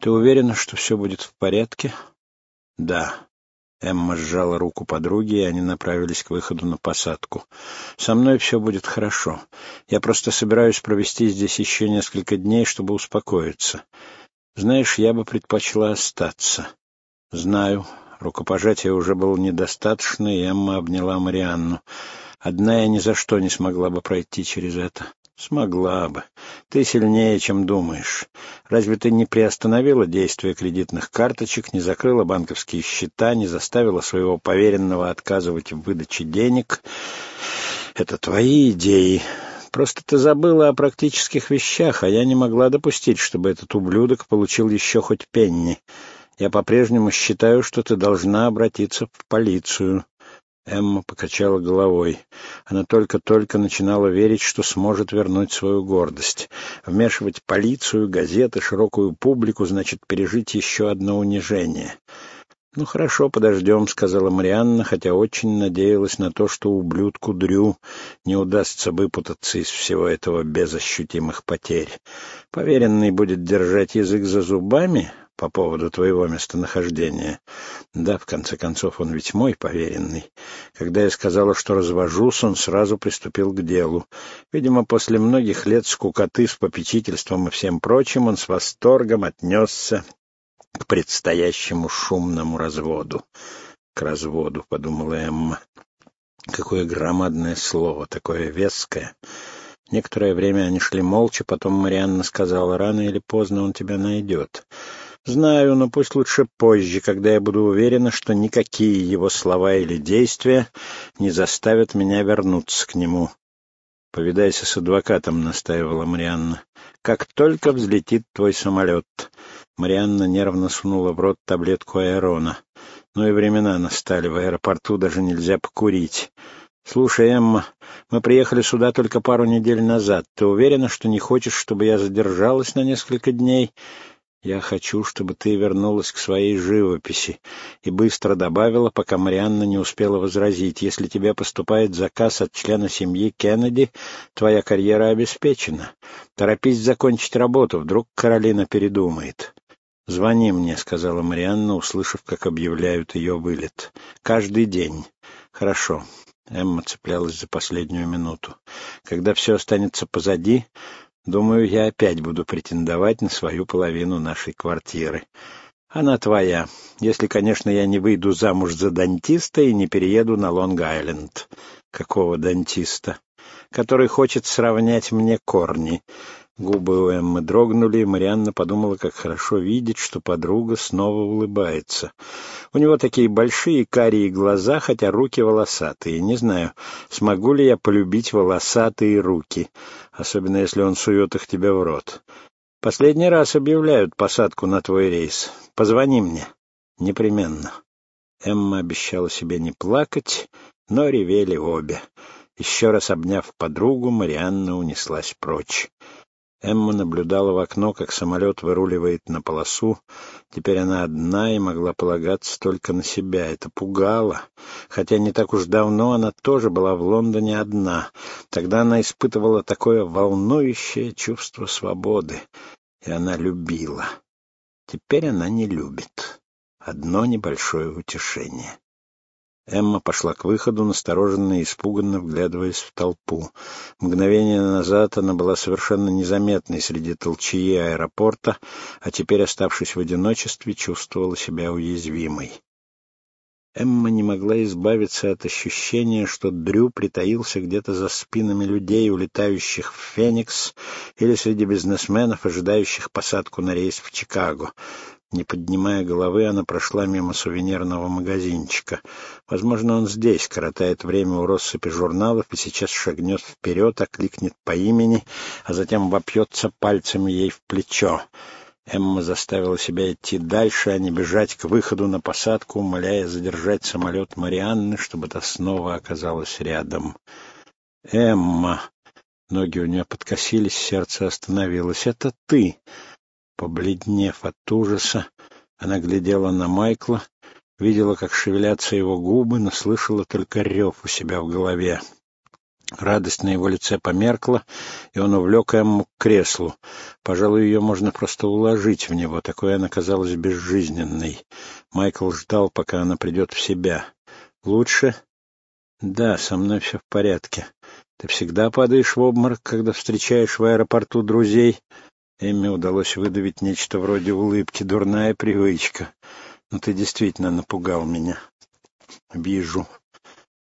Ты уверена, что все будет в порядке? Да. Эмма сжала руку подруги, и они направились к выходу на посадку. «Со мной все будет хорошо. Я просто собираюсь провести здесь еще несколько дней, чтобы успокоиться. Знаешь, я бы предпочла остаться». «Знаю». Рукопожатия уже было недостаточно, и Эмма обняла Марианну. «Одна я ни за что не смогла бы пройти через это». Смогла бы. Ты сильнее, чем думаешь. Разве ты не приостановила действие кредитных карточек, не закрыла банковские счета, не заставила своего поверенного отказывать в выдаче денег? Это твои идеи. Просто ты забыла о практических вещах, а я не могла допустить, чтобы этот ублюдок получил еще хоть пенни. Я по-прежнему считаю, что ты должна обратиться в полицию. Эмма покачала головой. Она только-только начинала верить, что сможет вернуть свою гордость. Вмешивать полицию, газеты, широкую публику значит пережить еще одно унижение. «Ну хорошо, подождем», — сказала Марианна, хотя очень надеялась на то, что ублюдку Дрю не удастся выпутаться из всего этого без ощутимых потерь. Поверенный будет держать язык за зубами, по поводу твоего местонахождения. Да, в конце концов, он ведь мой поверенный. Когда я сказала, что развожусь, он сразу приступил к делу. Видимо, после многих лет скукоты с попечительством и всем прочим, он с восторгом отнесся к предстоящему шумному разводу. К разводу, — подумала Эмма. Какое громадное слово, такое веское. Некоторое время они шли молча, потом Марианна сказала, рано или поздно он тебя найдет. Знаю, но пусть лучше позже, когда я буду уверена, что никакие его слова или действия не заставят меня вернуться к нему. «Повидайся с адвокатом», — настаивала Марианна. «Как только взлетит твой самолет». Марианна нервно сунула в рот таблетку аэрона. Ну и времена настали, в аэропорту даже нельзя покурить. «Слушай, Эмма, мы приехали сюда только пару недель назад. Ты уверена, что не хочешь, чтобы я задержалась на несколько дней?» «Я хочу, чтобы ты вернулась к своей живописи», и быстро добавила, пока Марианна не успела возразить. «Если тебе поступает заказ от члена семьи Кеннеди, твоя карьера обеспечена. Торопись закончить работу, вдруг Каролина передумает». «Звони мне», — сказала Марианна, услышав, как объявляют ее вылет. «Каждый день». «Хорошо». Эмма цеплялась за последнюю минуту. «Когда все останется позади, Думаю, я опять буду претендовать на свою половину нашей квартиры. Она твоя, если, конечно, я не выйду замуж за дантиста и не перееду на Лонг-Айленд. Какого дантиста? Который хочет сравнять мне корни. Губы у Эммы дрогнули, и Марианна подумала, как хорошо видеть, что подруга снова улыбается. У него такие большие карие глаза, хотя руки волосатые. Не знаю, смогу ли я полюбить волосатые руки, особенно если он сует их тебе в рот. Последний раз объявляют посадку на твой рейс. Позвони мне. Непременно. Эмма обещала себе не плакать, но ревели обе. Еще раз обняв подругу, Марианна унеслась прочь. Эмма наблюдала в окно, как самолет выруливает на полосу. Теперь она одна и могла полагаться только на себя. Это пугало. Хотя не так уж давно она тоже была в Лондоне одна. Тогда она испытывала такое волнующее чувство свободы. И она любила. Теперь она не любит. Одно небольшое утешение. Эмма пошла к выходу, настороженно и испуганно вглядываясь в толпу. Мгновение назад она была совершенно незаметной среди толчии аэропорта, а теперь, оставшись в одиночестве, чувствовала себя уязвимой. Эмма не могла избавиться от ощущения, что Дрю притаился где-то за спинами людей, улетающих в Феникс, или среди бизнесменов, ожидающих посадку на рейс в Чикаго. Не поднимая головы, она прошла мимо сувенирного магазинчика. Возможно, он здесь, коротает время у россыпи журналов и сейчас шагнет вперед, окликнет по имени, а затем вопьется пальцами ей в плечо. Эмма заставила себя идти дальше, а не бежать к выходу на посадку, умоляя задержать самолет Марианны, чтобы та снова оказалась рядом. «Эмма!» Ноги у нее подкосились, сердце остановилось. «Это ты!» Побледнев от ужаса, она глядела на Майкла, видела, как шевелятся его губы, но слышала только рев у себя в голове. Радость на его лице померкла, и он увлек Эмму к креслу. Пожалуй, ее можно просто уложить в него, такой она казалась безжизненной. Майкл ждал, пока она придет в себя. «Лучше?» «Да, со мной все в порядке. Ты всегда падаешь в обморок, когда встречаешь в аэропорту друзей?» Эмме удалось выдавить нечто вроде улыбки. «Дурная привычка. Но ты действительно напугал меня». «Вижу».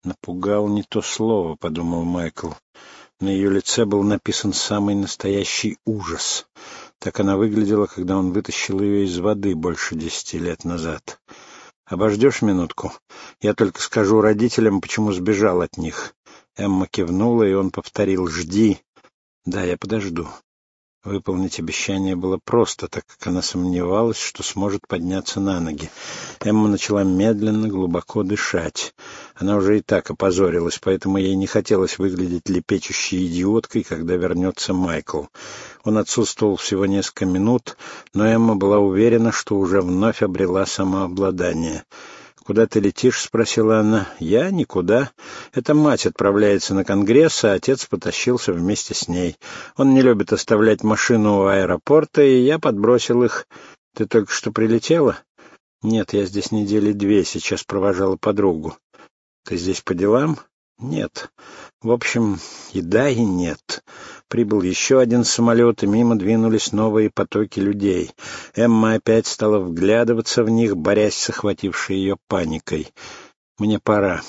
«Напугал не то слово», — подумал Майкл. На ее лице был написан самый настоящий ужас. Так она выглядела, когда он вытащил ее из воды больше десяти лет назад. «Обождешь минутку? Я только скажу родителям, почему сбежал от них». Эмма кивнула, и он повторил «Жди». «Да, я подожду». Выполнить обещание было просто, так как она сомневалась, что сможет подняться на ноги. Эмма начала медленно, глубоко дышать. Она уже и так опозорилась, поэтому ей не хотелось выглядеть лепечущей идиоткой, когда вернется Майкл. Он отсутствовал всего несколько минут, но Эмма была уверена, что уже вновь обрела самообладание. «Куда ты летишь?» — спросила она. «Я? Никуда. Это мать отправляется на конгресс, а отец потащился вместе с ней. Он не любит оставлять машину у аэропорта, и я подбросил их. Ты только что прилетела?» «Нет, я здесь недели две, сейчас провожала подругу». «Ты здесь по делам?» «Нет. В общем, и да, и нет. Прибыл еще один самолет, и мимо двинулись новые потоки людей. Эмма опять стала вглядываться в них, борясь с охватившей ее паникой. «Мне пора.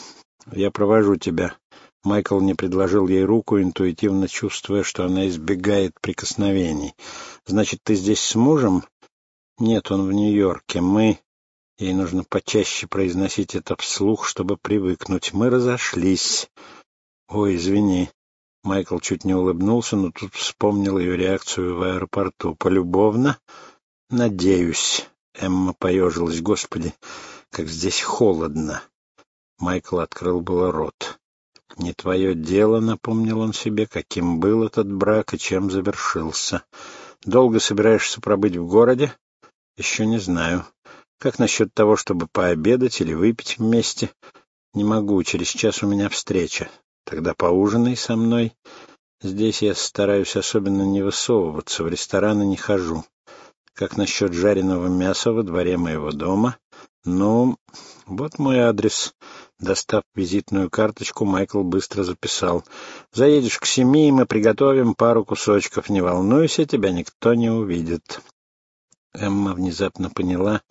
Я провожу тебя». Майкл не предложил ей руку, интуитивно чувствуя, что она избегает прикосновений. «Значит, ты здесь с мужем?» «Нет, он в Нью-Йорке. Мы...» Ей нужно почаще произносить это вслух, чтобы привыкнуть. «Мы разошлись». «Ой, извини». Майкл чуть не улыбнулся, но тут вспомнил ее реакцию в аэропорту. «Полюбовно?» «Надеюсь». Эмма поежилась. «Господи, как здесь холодно!» Майкл открыл было рот. «Не твое дело», — напомнил он себе, каким был этот брак и чем завершился. «Долго собираешься пробыть в городе?» «Еще не знаю. Как насчет того, чтобы пообедать или выпить вместе?» «Не могу, через час у меня встреча. Тогда поужинай со мной. Здесь я стараюсь особенно не высовываться, в рестораны не хожу. Как насчет жареного мяса во дворе моего дома? Ну, вот мой адрес. Достав визитную карточку, Майкл быстро записал. «Заедешь к семи, и мы приготовим пару кусочков. Не волнуйся, тебя никто не увидит». Эмма внезапно поняла,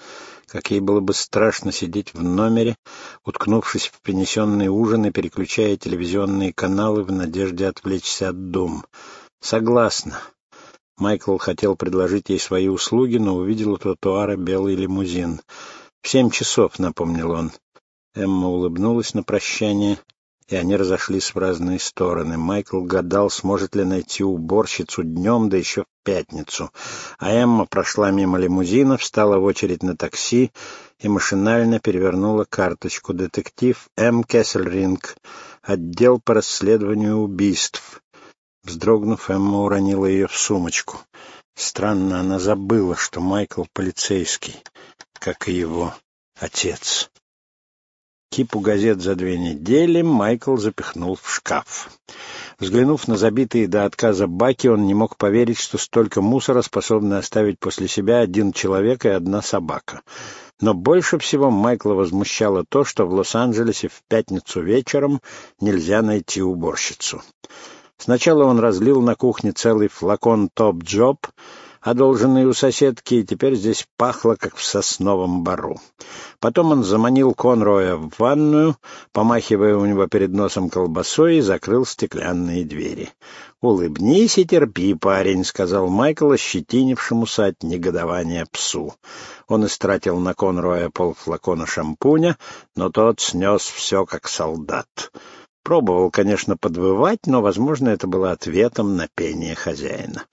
как ей было бы страшно сидеть в номере, уткнувшись в принесенный ужин и переключая телевизионные каналы в надежде отвлечься от дум. «Согласна». Майкл хотел предложить ей свои услуги, но увидел у тротуара белый лимузин. «В семь часов», — напомнил он. Эмма улыбнулась на прощание и они разошлись в разные стороны. Майкл гадал, сможет ли найти уборщицу днем, да еще в пятницу. А Эмма прошла мимо лимузина, встала в очередь на такси и машинально перевернула карточку. Детектив М. Кессельринг, отдел по расследованию убийств. Вздрогнув, Эмма уронила ее в сумочку. Странно, она забыла, что Майкл полицейский, как и его отец. Кипу газет за две недели Майкл запихнул в шкаф. Взглянув на забитые до отказа баки, он не мог поверить, что столько мусора способны оставить после себя один человек и одна собака. Но больше всего Майкла возмущало то, что в Лос-Анджелесе в пятницу вечером нельзя найти уборщицу. Сначала он разлил на кухне целый флакон «Топ-Джоб», одолженный у соседки, и теперь здесь пахло, как в сосновом бару. Потом он заманил Конроя в ванную, помахивая у него перед носом колбасой, и закрыл стеклянные двери. «Улыбнись и терпи, парень», — сказал Майкл, ощетинившемуся от негодования псу. Он истратил на Конроя полфлакона шампуня, но тот снес все как солдат. Пробовал, конечно, подвывать, но, возможно, это было ответом на пение хозяина.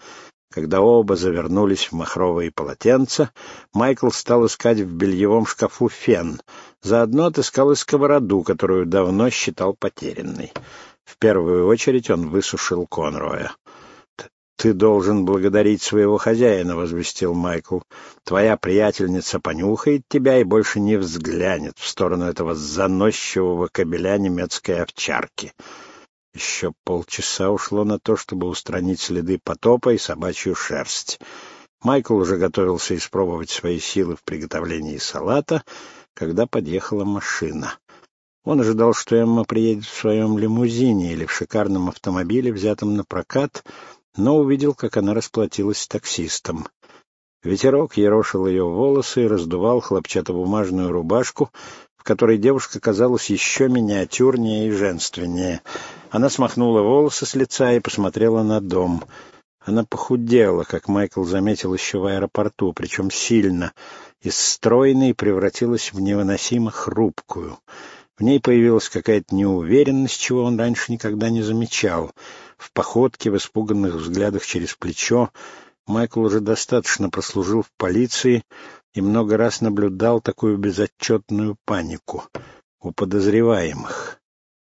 Когда оба завернулись в махровые полотенца, Майкл стал искать в бельевом шкафу фен. Заодно отыскал и сковороду, которую давно считал потерянной. В первую очередь он высушил Конроя. «Ты должен благодарить своего хозяина», — возвестил Майкл. «Твоя приятельница понюхает тебя и больше не взглянет в сторону этого заносчивого кобеля немецкой овчарки». Еще полчаса ушло на то, чтобы устранить следы потопа и собачью шерсть. Майкл уже готовился испробовать свои силы в приготовлении салата, когда подъехала машина. Он ожидал, что Эмма приедет в своем лимузине или в шикарном автомобиле, взятом на прокат, но увидел, как она расплатилась с таксистом. Ветерок ерошил ее волосы и раздувал хлопчатобумажную рубашку, которой девушка казалась еще миниатюрнее и женственнее. Она смахнула волосы с лица и посмотрела на дом. Она похудела, как Майкл заметил еще в аэропорту, причем сильно. Из стройной превратилась в невыносимо хрупкую. В ней появилась какая-то неуверенность, чего он раньше никогда не замечал. В походке, в испуганных взглядах через плечо Майкл уже достаточно прослужил в полиции и много раз наблюдал такую безотчетную панику у подозреваемых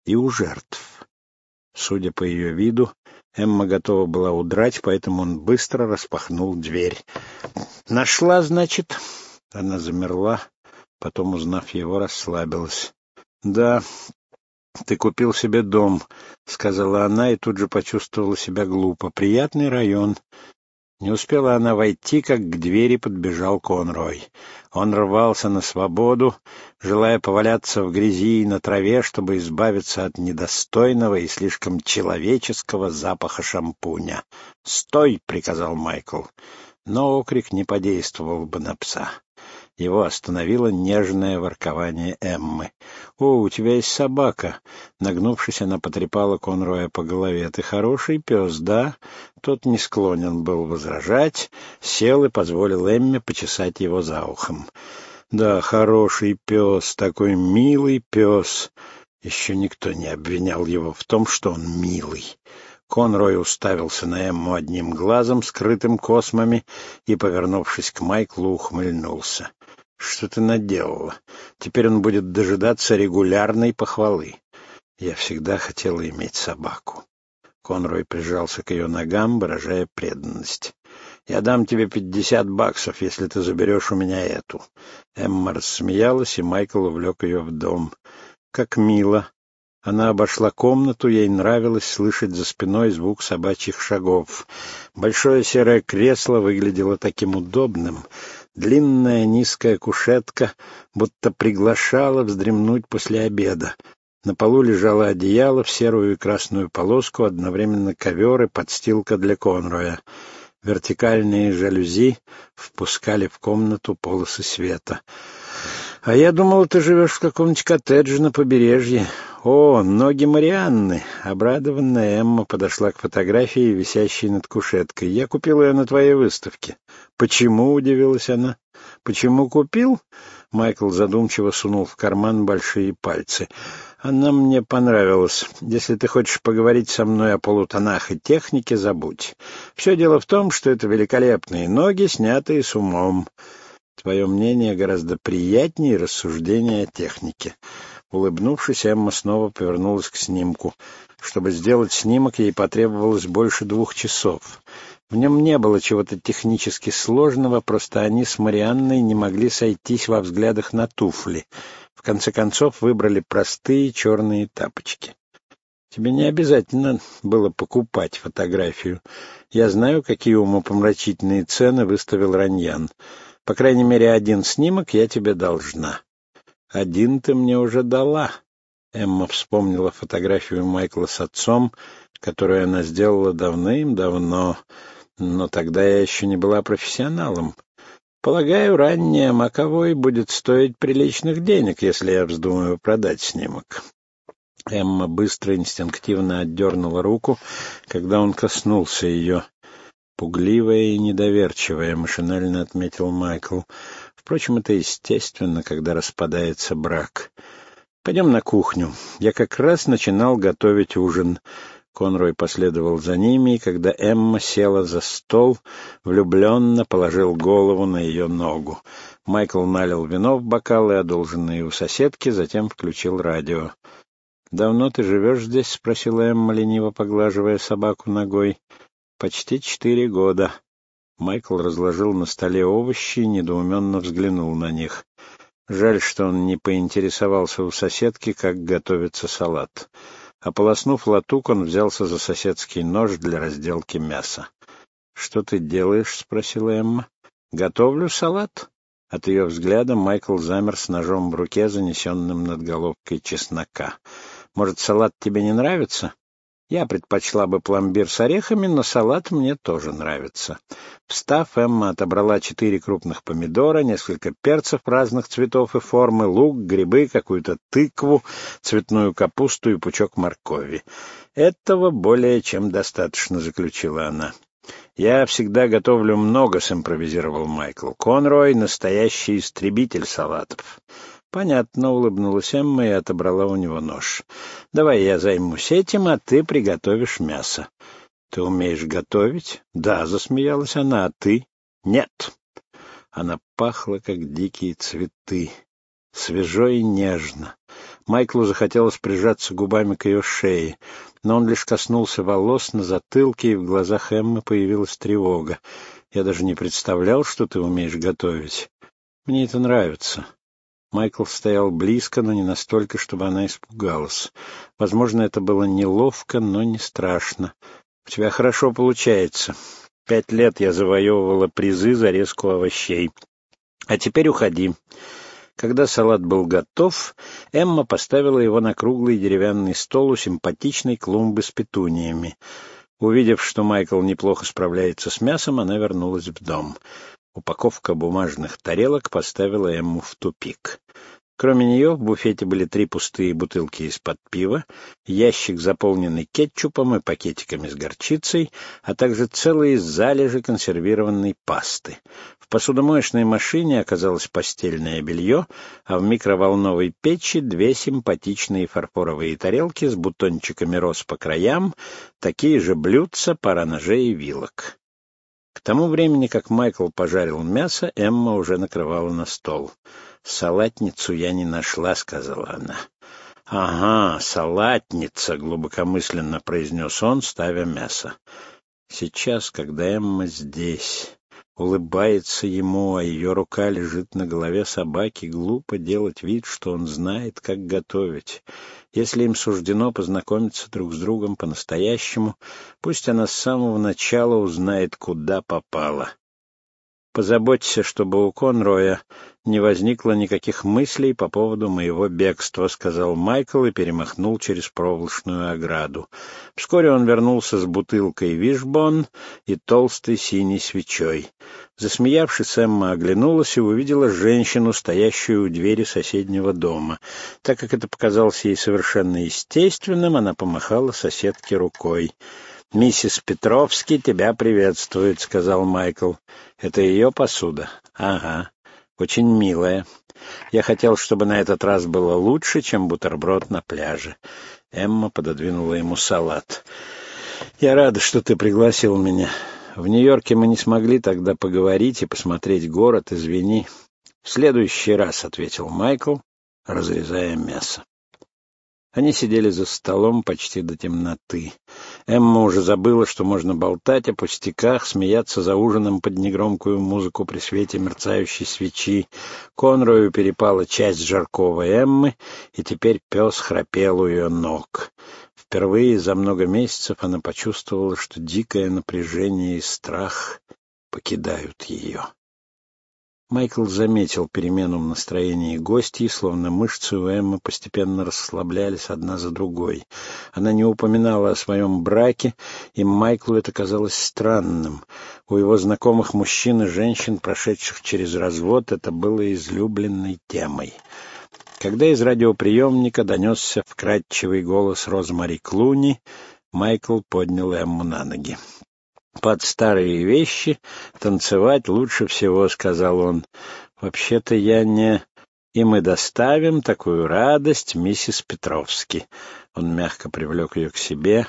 и у жертв. Судя по ее виду, Эмма готова была удрать, поэтому он быстро распахнул дверь. «Нашла, значит?» Она замерла, потом, узнав его, расслабилась. «Да, ты купил себе дом», — сказала она и тут же почувствовала себя глупо. «Приятный район». Не успела она войти, как к двери подбежал Конрой. Он рвался на свободу, желая поваляться в грязи и на траве, чтобы избавиться от недостойного и слишком человеческого запаха шампуня. «Стой!» — приказал Майкл. Но окрик не подействовал бы на пса. Его остановило нежное воркование Эммы. «О, у тебя есть собака!» Нагнувшись, она потрепала Конроя по голове. «Ты хороший пес, да?» Тот не склонен был возражать, сел и позволил Эмме почесать его за ухом. «Да, хороший пес, такой милый пес!» Еще никто не обвинял его в том, что он милый. Конрой уставился на Эмму одним глазом, скрытым космами, и, повернувшись к Майклу, ухмыльнулся. Что ты наделала? Теперь он будет дожидаться регулярной похвалы. Я всегда хотела иметь собаку. Конрой прижался к ее ногам, выражая преданность. «Я дам тебе пятьдесят баксов, если ты заберешь у меня эту». Эмма рассмеялась, и Майкл увлек ее в дом. «Как мило!» Она обошла комнату, ей нравилось слышать за спиной звук собачьих шагов. Большое серое кресло выглядело таким удобным, Длинная низкая кушетка будто приглашала вздремнуть после обеда. На полу лежало одеяло в серую и красную полоску, одновременно ковер и подстилка для Конроя. Вертикальные жалюзи впускали в комнату полосы света. «А я думал, ты живешь в каком-нибудь коттедже на побережье. О, ноги Марианны!» Обрадованная Эмма подошла к фотографии, висящей над кушеткой. «Я купила ее на твоей выставке». «Почему?» — удивилась она. «Почему купил?» Майкл задумчиво сунул в карман большие пальцы. «Она мне понравилась. Если ты хочешь поговорить со мной о полутонах и технике, забудь. Все дело в том, что это великолепные ноги, снятые с умом». Твое мнение гораздо приятнее рассуждения о технике. Улыбнувшись, Эмма снова повернулась к снимку. Чтобы сделать снимок, ей потребовалось больше двух часов. В нем не было чего-то технически сложного, просто они с Марианной не могли сойтись во взглядах на туфли. В конце концов выбрали простые черные тапочки. Тебе не обязательно было покупать фотографию. Я знаю, какие умопомрачительные цены выставил Раньян. По крайней мере, один снимок я тебе должна. Один ты мне уже дала. Эмма вспомнила фотографию Майкла с отцом, которую она сделала давным-давно, но тогда я еще не была профессионалом. Полагаю, ранняя маковой будет стоить приличных денег, если я вздумаю продать снимок. Эмма быстро инстинктивно отдернула руку, когда он коснулся ее. Пугливая и недоверчивая, машинально отметил Майкл. Впрочем, это естественно, когда распадается брак. Пойдем на кухню. Я как раз начинал готовить ужин. Конрой последовал за ними, и когда Эмма села за стол, влюбленно положил голову на ее ногу. Майкл налил вино в бокалы, одолженные у соседки, затем включил радио. «Давно ты живешь здесь?» — спросила Эмма, лениво поглаживая собаку ногой. Почти четыре года. Майкл разложил на столе овощи и недоуменно взглянул на них. Жаль, что он не поинтересовался у соседки, как готовится салат. Ополоснув латук, он взялся за соседский нож для разделки мяса. — Что ты делаешь? — спросила Эмма. — Готовлю салат. От ее взгляда Майкл замер с ножом в руке, занесенным над головкой чеснока. — Может, салат тебе не нравится? Я предпочла бы пломбир с орехами, но салат мне тоже нравится. Встав, Эмма отобрала четыре крупных помидора, несколько перцев разных цветов и формы, лук, грибы, какую-то тыкву, цветную капусту и пучок моркови. «Этого более чем достаточно», — заключила она. «Я всегда готовлю много», — симпровизировал Майкл. «Конрой — настоящий истребитель салатов». «Понятно», — улыбнулась Эмма и отобрала у него нож. «Давай я займусь этим, а ты приготовишь мясо». «Ты умеешь готовить?» «Да», — засмеялась она, — «а ты?» «Нет». Она пахла, как дикие цветы, свежо и нежно. Майклу захотелось прижаться губами к ее шее, но он лишь коснулся волос на затылке, и в глазах Эммы появилась тревога. «Я даже не представлял, что ты умеешь готовить. Мне это нравится». Майкл стоял близко, но не настолько, чтобы она испугалась. Возможно, это было неловко, но не страшно. «У тебя хорошо получается. Пять лет я завоевывала призы за резку овощей. А теперь уходи». Когда салат был готов, Эмма поставила его на круглый деревянный стол у симпатичной клумбы с петуниями. Увидев, что Майкл неплохо справляется с мясом, она вернулась в дом. Упаковка бумажных тарелок поставила Эмму в тупик. Кроме нее в буфете были три пустые бутылки из-под пива, ящик, заполненный кетчупом и пакетиками с горчицей, а также целые залежи консервированной пасты. В посудомоечной машине оказалось постельное белье, а в микроволновой печи две симпатичные фарфоровые тарелки с бутончиками роз по краям, такие же блюдца, пара ножей и вилок. К тому времени, как Майкл пожарил мясо, Эмма уже накрывала на стол. «Салатницу я не нашла», — сказала она. «Ага, салатница», — глубокомысленно произнес он, ставя мясо. «Сейчас, когда Эмма здесь...» улыбается ему, а ее рука лежит на голове собаки, глупо делать вид, что он знает, как готовить. Если им суждено познакомиться друг с другом по-настоящему, пусть она с самого начала узнает, куда попала. Позаботься, чтобы у Конроя не возникло никаких мыслей по поводу моего бегства», — сказал Майкл и перемахнул через проволочную ограду. Вскоре он вернулся с бутылкой вишбон и толстой синей свечой. Засмеявшись, Эмма оглянулась и увидела женщину, стоящую у двери соседнего дома. Так как это показалось ей совершенно естественным, она помахала соседке рукой. «Миссис Петровский тебя приветствует», — сказал Майкл. «Это ее посуда?» «Ага. Очень милая. Я хотел, чтобы на этот раз было лучше, чем бутерброд на пляже». Эмма пододвинула ему салат. «Я рада, что ты пригласил меня. В Нью-Йорке мы не смогли тогда поговорить и посмотреть город, извини». «В следующий раз», — ответил Майкл, разрезая мясо. Они сидели за столом почти до темноты. Эмма уже забыла, что можно болтать о пустяках, смеяться за ужином под негромкую музыку при свете мерцающей свечи. Конрою перепала часть жаркого Эммы, и теперь пес храпел у ее ног. Впервые за много месяцев она почувствовала, что дикое напряжение и страх покидают ее. Майкл заметил перемену в настроении гостей, словно мышцы у Эммы постепенно расслаблялись одна за другой. Она не упоминала о своем браке, и Майклу это казалось странным. У его знакомых мужчин и женщин, прошедших через развод, это было излюбленной темой. Когда из радиоприемника донесся вкрадчивый голос Розмари Клуни, Майкл поднял Эмму на ноги под старые вещи танцевать лучше всего, — сказал он. — Вообще-то я не... И мы доставим такую радость миссис Петровски. Он мягко привлек ее к себе,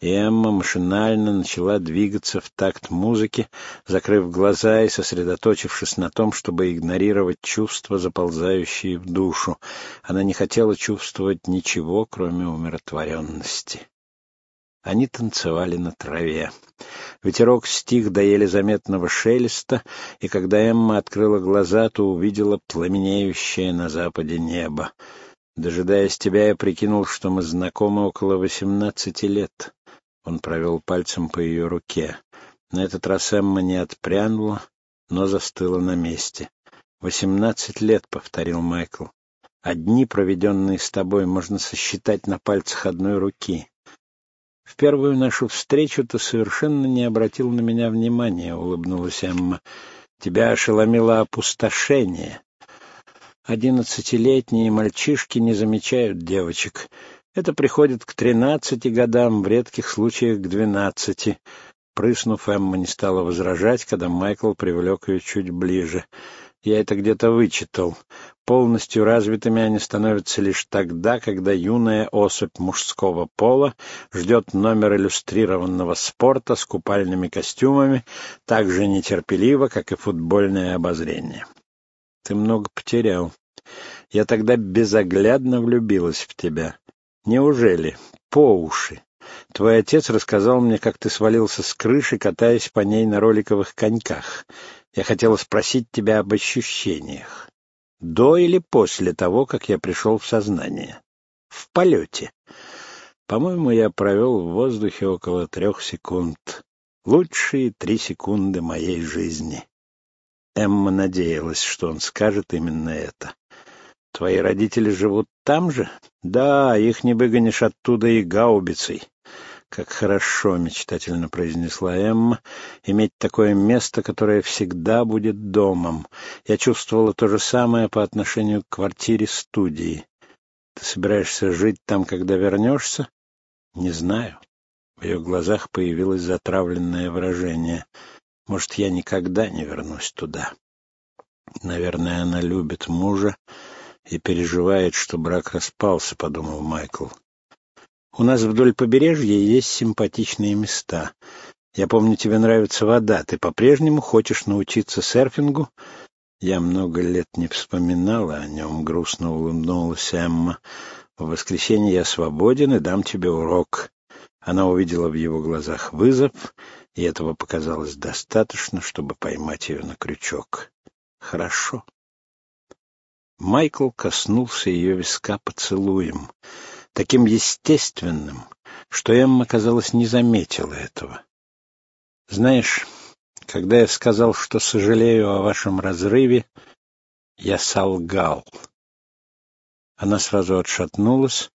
и Эмма машинально начала двигаться в такт музыки, закрыв глаза и сосредоточившись на том, чтобы игнорировать чувства, заползающие в душу. Она не хотела чувствовать ничего, кроме умиротворенности. Они танцевали на траве. Ветерок стих до еле заметного шелеста, и когда Эмма открыла глаза, то увидела пламенеющее на западе небо. Дожидаясь тебя, я прикинул, что мы знакомы около восемнадцати лет. Он провел пальцем по ее руке. На этот раз Эмма не отпрянула, но застыла на месте. «Восемнадцать лет», — повторил Майкл. «Одни, проведенные с тобой, можно сосчитать на пальцах одной руки. В первую нашу встречу ты совершенно не обратил на меня внимания», — улыбнулась Эмма. «Тебя ошеломило опустошение. Одиннадцатилетние мальчишки не замечают девочек. Это приходит к тринадцати годам, в редких случаях к двенадцати. Прыснув, Эмма не стала возражать, когда Майкл привлек ее чуть ближе. Я это где-то вычитал. Полностью развитыми они становятся лишь тогда, когда юная особь мужского пола ждет номер иллюстрированного спорта с купальными костюмами так же нетерпеливо, как и футбольное обозрение. Ты много потерял. Я тогда безоглядно влюбилась в тебя. Неужели? По уши. Твой отец рассказал мне, как ты свалился с крыши, катаясь по ней на роликовых коньках. Я хотела спросить тебя об ощущениях. До или после того, как я пришел в сознание? В полете. По-моему, я провел в воздухе около трех секунд. Лучшие три секунды моей жизни. Эмма надеялась, что он скажет именно это. «Твои родители живут там же?» «Да, их не выгонишь оттуда и гаубицей». «Как хорошо», — мечтательно произнесла Эмма, — «иметь такое место, которое всегда будет домом. Я чувствовала то же самое по отношению к квартире-студии. Ты собираешься жить там, когда вернешься?» «Не знаю». В ее глазах появилось затравленное выражение — может, я никогда не вернусь туда. Наверное, она любит мужа и переживает, что брак распался, — подумал Майкл. У нас вдоль побережья есть симпатичные места. Я помню, тебе нравится вода. Ты по-прежнему хочешь научиться серфингу? Я много лет не вспоминала о нем, — грустно улыбнулась Эмма. В воскресенье я свободен и дам тебе урок. Она увидела в его глазах вызов и этого показалось достаточно, чтобы поймать ее на крючок. Хорошо. Майкл коснулся ее виска поцелуем, таким естественным, что Эмма, казалось, не заметила этого. Знаешь, когда я сказал, что сожалею о вашем разрыве, я солгал. Она сразу отшатнулась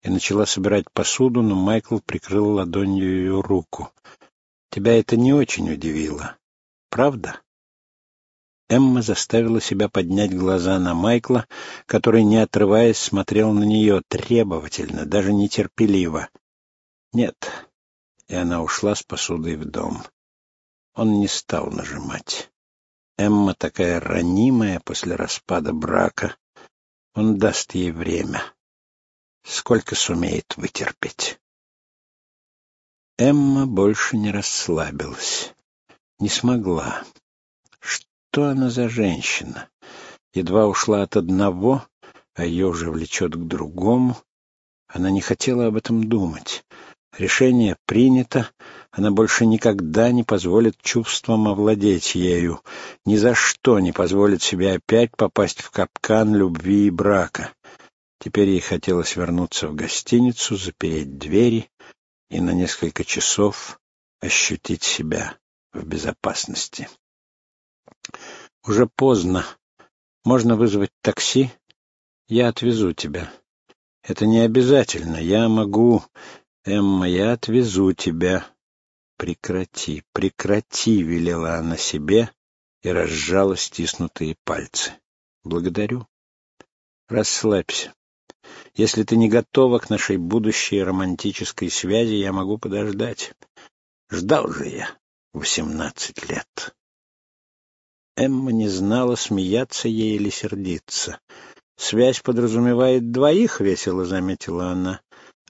и начала собирать посуду, но Майкл прикрыл ладонью ее руку. Тебя это не очень удивило, правда? Эмма заставила себя поднять глаза на Майкла, который, не отрываясь, смотрел на нее требовательно, даже нетерпеливо. Нет. И она ушла с посудой в дом. Он не стал нажимать. Эмма такая ранимая после распада брака. Он даст ей время. Сколько сумеет вытерпеть. Эмма больше не расслабилась. Не смогла. Что она за женщина? Едва ушла от одного, а ее уже влечет к другому. Она не хотела об этом думать. Решение принято, она больше никогда не позволит чувствам овладеть ею, ни за что не позволит себе опять попасть в капкан любви и брака. Теперь ей хотелось вернуться в гостиницу, запереть двери и на несколько часов ощутить себя в безопасности. Уже поздно. Можно вызвать такси? Я отвезу тебя. Это не обязательно. Я могу... Эмма, я отвезу тебя. Прекрати, прекрати, велела она себе и разжала стиснутые пальцы. Благодарю. Расслабься. Если ты не готова к нашей будущей романтической связи, я могу подождать. Ждал же я восемнадцать лет. Эмма не знала, смеяться ей или сердиться. «Связь подразумевает двоих», — весело заметила она.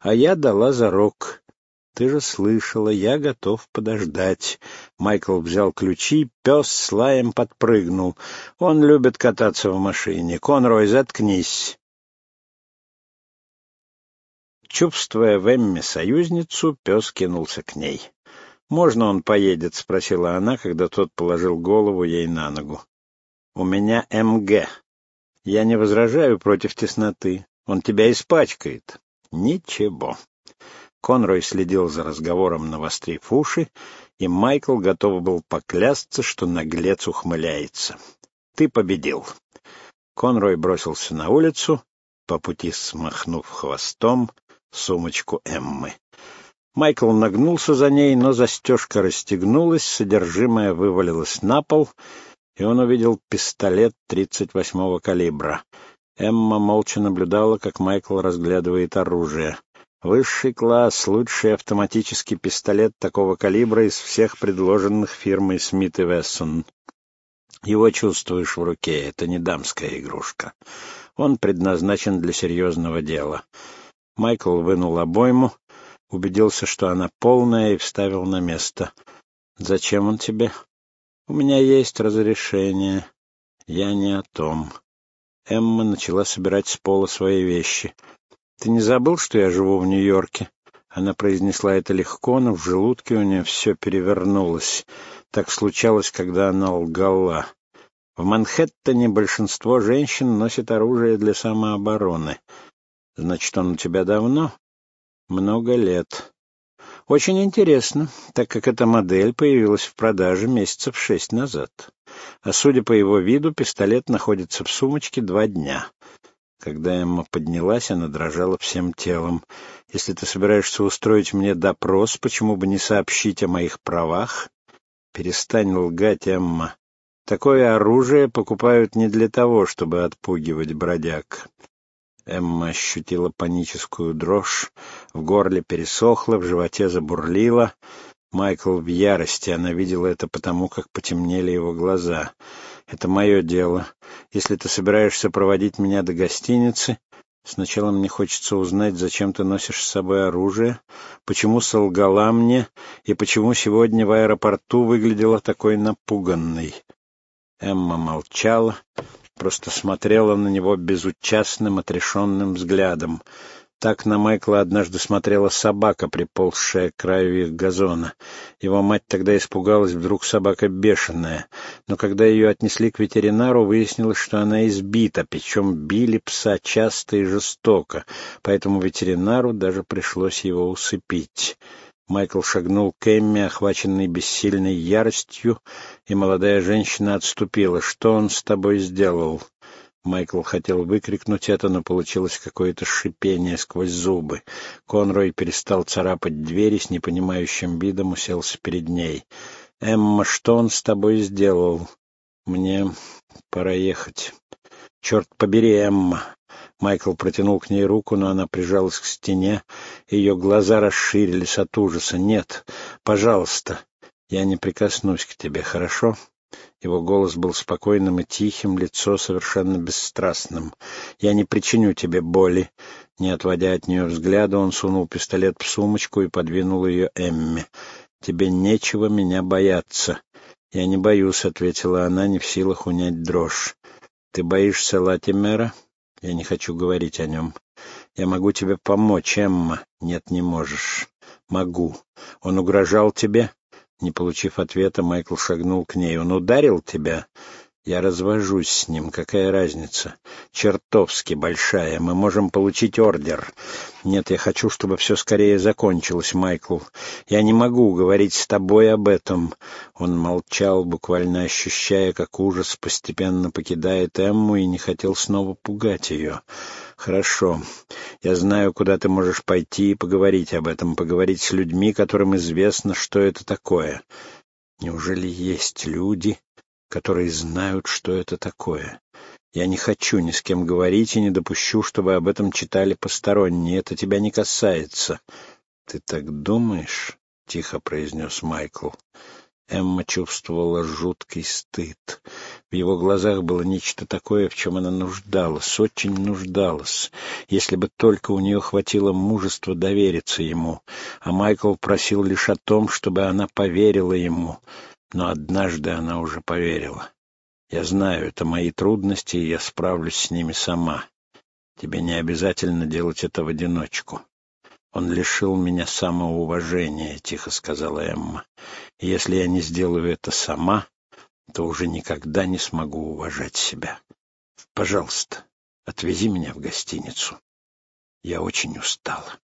«А я дала зарок. Ты же слышала, я готов подождать». Майкл взял ключи, пес с лаем подпрыгнул. «Он любит кататься в машине. Конрой, заткнись». Чувствуя в Эмме союзницу, пес кинулся к ней. «Можно он поедет?» — спросила она, когда тот положил голову ей на ногу. «У меня МГ. Я не возражаю против тесноты. Он тебя испачкает. Ничего. Конрой следил за разговором, навострив уши, и Майкл готов был поклясться, что наглец ухмыляется. «Ты победил». Конрой бросился на улицу, по пути смахнув хвостом сумочку Эммы. Майкл нагнулся за ней, но застежка расстегнулась, содержимое вывалилось на пол, и он увидел пистолет 38-го калибра. Эмма молча наблюдала, как Майкл разглядывает оружие. Высший класс, лучший автоматический пистолет такого калибра из всех предложенных фирмой Смит и Вессон. Его чувствуешь в руке, это не дамская игрушка. Он предназначен для серьезного дела. Майкл вынул обойму, убедился, что она полная, и вставил на место. «Зачем он тебе?» «У меня есть разрешение. Я не о том». Эмма начала собирать с пола свои вещи. «Ты не забыл, что я живу в Нью-Йорке?» Она произнесла это легко, но в желудке у нее все перевернулось. Так случалось, когда она лгала. В Манхэттене большинство женщин носит оружие для самообороны. Значит, он у тебя давно? Много лет. Очень интересно, так как эта модель появилась в продаже месяцев шесть назад а судя по его виду, пистолет находится в сумочке два дня. Когда Эмма поднялась, она дрожала всем телом. «Если ты собираешься устроить мне допрос, почему бы не сообщить о моих правах?» «Перестань лгать, Эмма. Такое оружие покупают не для того, чтобы отпугивать бродяг». Эмма ощутила паническую дрожь, в горле пересохло, в животе забурлило. Майкл в ярости. Она видела это потому, как потемнели его глаза. «Это мое дело. Если ты собираешься проводить меня до гостиницы, сначала мне хочется узнать, зачем ты носишь с собой оружие, почему солгала мне и почему сегодня в аэропорту выглядела такой напуганной». Эмма молчала, просто смотрела на него безучастным, отрешенным взглядом. Так на Майкла однажды смотрела собака, приползшая к краю их газона. Его мать тогда испугалась, вдруг собака бешеная. Но когда ее отнесли к ветеринару, выяснилось, что она избита, причем били пса часто и жестоко, поэтому ветеринару даже пришлось его усыпить. Майкл шагнул к Эмме, охваченный бессильной яростью, и молодая женщина отступила. «Что он с тобой сделал?» Майкл хотел выкрикнуть это, но получилось какое-то шипение сквозь зубы. Конрой перестал царапать двери с непонимающим видом, уселся перед ней. «Эмма, что он с тобой сделал?» «Мне пора ехать». «Черт побери, Эмма!» Майкл протянул к ней руку, но она прижалась к стене. Ее глаза расширились от ужаса. «Нет, пожалуйста, я не прикоснусь к тебе, хорошо?» Его голос был спокойным и тихим, лицо совершенно бесстрастным. «Я не причиню тебе боли». Не отводя от нее взгляда, он сунул пистолет в сумочку и подвинул ее Эмме. «Тебе нечего меня бояться». «Я не боюсь», — ответила она, не в силах унять дрожь. «Ты боишься Латимера?» «Я не хочу говорить о нем». «Я могу тебе помочь, Эмма». «Нет, не можешь». «Могу. Он угрожал тебе?» Не получив ответа, Майкл шагнул к ней. «Он ударил тебя?» «Я развожусь с ним. Какая разница?» «Чертовски большая. Мы можем получить ордер». «Нет, я хочу, чтобы все скорее закончилось, Майкл. Я не могу говорить с тобой об этом». Он молчал, буквально ощущая, как ужас постепенно покидает Эмму, и не хотел снова пугать ее. «Хорошо. Я знаю, куда ты можешь пойти и поговорить об этом, поговорить с людьми, которым известно, что это такое. Неужели есть люди, которые знают, что это такое? Я не хочу ни с кем говорить и не допущу, чтобы об этом читали посторонние. Это тебя не касается». «Ты так думаешь?» — тихо произнес Майкл. Эмма чувствовала жуткий стыд. В его глазах было нечто такое, в чем она нуждалась, очень нуждалась, если бы только у нее хватило мужества довериться ему. А Майкл просил лишь о том, чтобы она поверила ему. Но однажды она уже поверила. «Я знаю, это мои трудности, и я справлюсь с ними сама. Тебе не обязательно делать это в одиночку». «Он лишил меня самоуважения», — тихо сказала Эмма. «Если я не сделаю это сама, то уже никогда не смогу уважать себя. Пожалуйста, отвези меня в гостиницу». Я очень устала.